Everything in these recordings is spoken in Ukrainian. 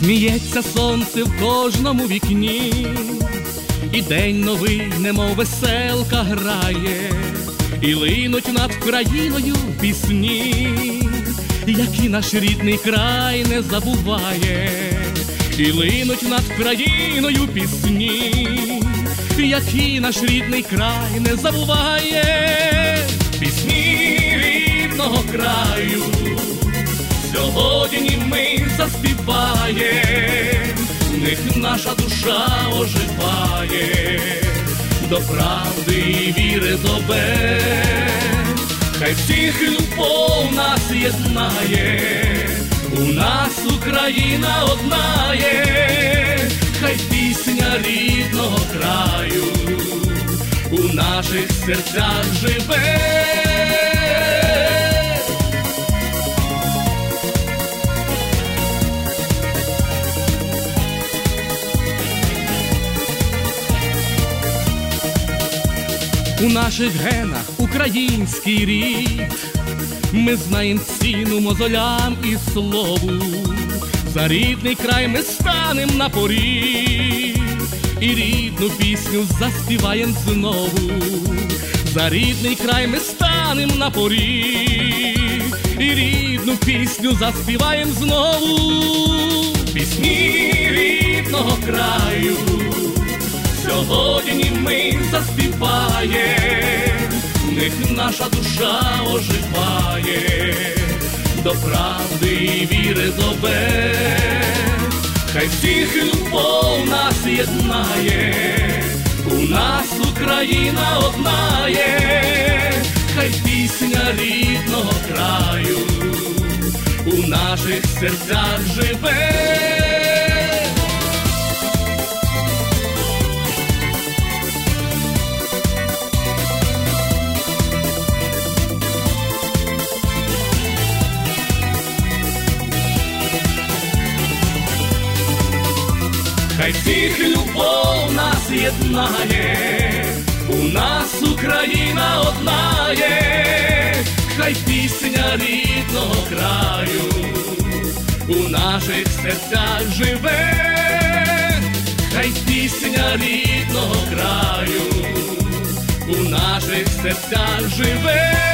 Сміється сонце в кожному вікні, і день новий, немов веселка грає, і линуть над країною пісні, які наш рідний край не забуває, і линуть над країною пісні, які наш рідний край не забуває, пісні рідного краю. Сьогодні ми заспіваєм, в них наша душа оживає, до правди і віри зобе, хай всіх любов нас єднає, у нас Україна одна є, хай пісня рідного краю у наших серцях живе. У наших генах український рід, ми знаєм ціну мозолям і слову, за рідний край ми станем на поріг, і рідну пісню заспіваєм знову, за рідний край ми станем на поріг, і рідну пісню заспіваєм знову, пісні рідного краю. Сьогодні ми заспіваєм, в них наша душа оживає, до правди і віри зове, хай всіх любов нас єднає, у нас Україна одна є, хай пісня рідного краю у наших серцях живе. Хай всіх любов нас єднає, у нас Україна одна є, хай пісня рідного краю у наших серцях живе, хай пісня рідного краю у наших серцях живе.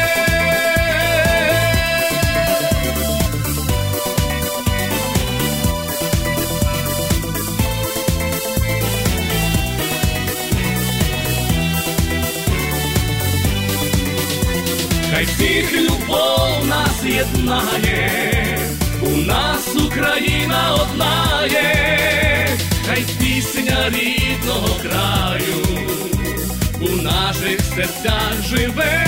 Всіх любов нас єднає, у нас Україна одна є, хай пісня рідного краю у наших серцях живе,